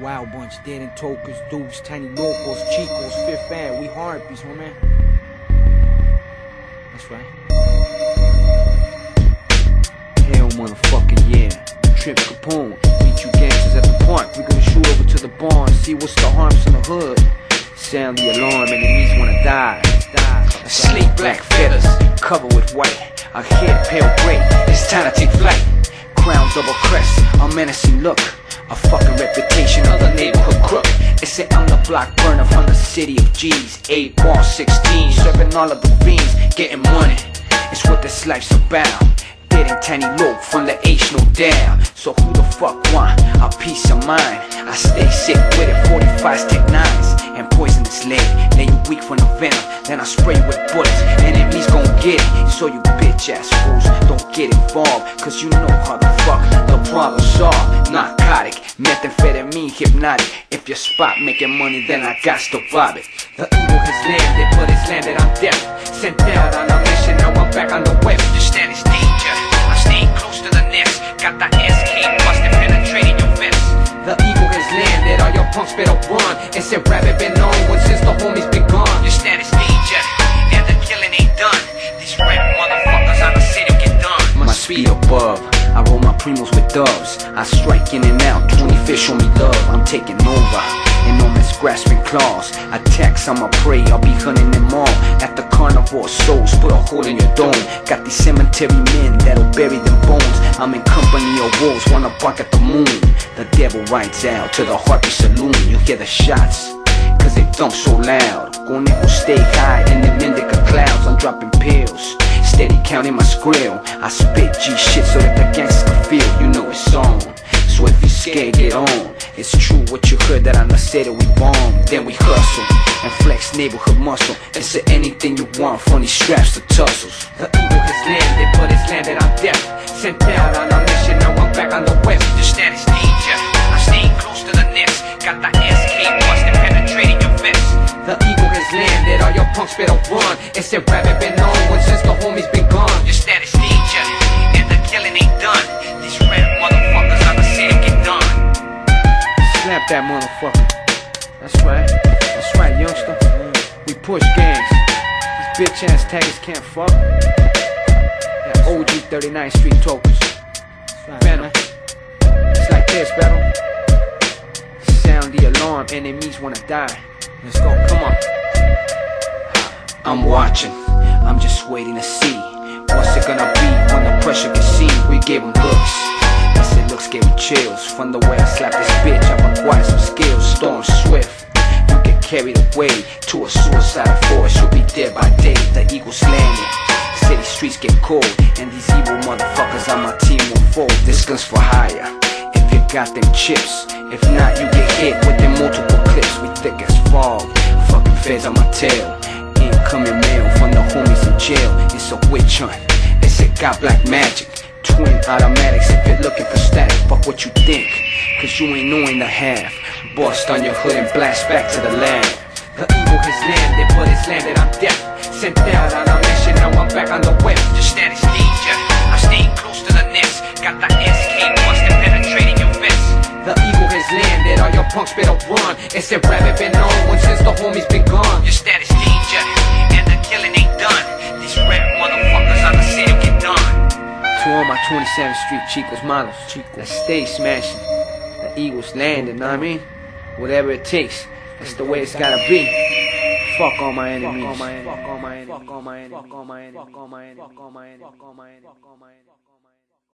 Wild bunch, dead and tokers, dupes, tiny locals, chicos, fifth fan, we heartbeats, my man. That's right. Hell motherfucking yeah. Trip Capone, meet you gangsters at the park. We gonna shoot over to the barn, see what's the harms in the hood. Sound the alarm, enemies wanna die. die. Sleek black feathers, covered with white. A head pale gray, it's time to take flight. Crown double crest, a menacing look. A fucking reputation of the neighborhood crook. They say I'm the block burner from the city of G's. 8 ball 16, serving all of the fiends, getting money. It's what this life's about. And tiny low from the H, no doubt. So who the fuck want a peace of mind? I stay sick with it, 45s, take nines, and poisonous lead. Then you weak from the venom, then I spray with bullets. Enemies get it, so you bitch ass fools don't get involved. Cause you know how the fuck the problem solved. Narcotic, methamphetamine, hypnotic. If you spot making money, then I got to rob it. The eagle has landed, but it's landed, I'm deaf. Sent out on a mission, now I'm back on the west. The stand is I roll my primos with doves. I strike in and out, 20 fish show me love. I'm taking over. Enormous grasping claws, I on my prey. I'll be hunting them all. At the carnivore souls, put a hole in your dome. Got these cemetery men that'll bury them bones. I'm in company of wolves, wanna bark at the moon. The devil rides out to the Harpy Saloon. You hear the shots, cause they thump so loud. Conejo stay high in the indica clouds. I'm dropping pills, steady counting my skrill. I spit G shit so that the gangsters can feel. You know it's on. So if you scared, get on. It's true what you heard that I done said that we bomb. Then we hustle and flex neighborhood muscle. And say anything you want from these straps to tussles. The eagle has landed, but it's landed on death. Sent out on a mission, now I'm back on the west. The status danger. I'm staying close to the nest. Got the SK busted, penetrating your vest. The eagle has landed, all your punks better run. And said rabbit been on one since the homies been gone. Your status danger, and the killing ain't done. These red motherfuckers on the city get done. Slap that motherfucker. That's right. That's right, youngster. We push gangs. These bitch ass taggers can't fuck. That OG 39th Street tokers. Venom. It's like this, battle. Sound the alarm, enemies wanna die. Let's go, come on. I'm watching, I'm just waiting to see What's it gonna be when the pressure gets seen. We gave them looks, I said looks gave me chills From the way I slap this bitch, I've acquired some skills Storm swift, you get carried away To a suicidal force, you'll be dead by day The eagle's landing, city streets get cold And these evil motherfuckers on my team will fold. This gun's for hire, if you got them chips If not, you get hit with them multiple clips. We thick as fog, fucking feds on my tail Incoming mail from the homies in jail. It's a witch hunt. It's a got black magic. Twin automatics if you're looking for static. Fuck what you think, cause you ain't knowing the half. Bust on your hood and blast back to the land. The eagle has landed, but it's landed on death. Sent out on a mission, now I'm back on the west. The status danger. I'm staying close to the nest. Got the SK busted, penetrating your vest. The eagle has landed, all your punks better run. It's a rabbit been on 7th Street Chico's models. Chico. Let's stay smashing. The Eagles landing, know what I mean? Whatever it takes, that's the way it's gotta be. Fuck all my enemies. Fuck all my enemies. Fuck all my enemies. Fuck all my enemies. Fuck all my enemies. Fuck all my enemies. Fuck all my enemies.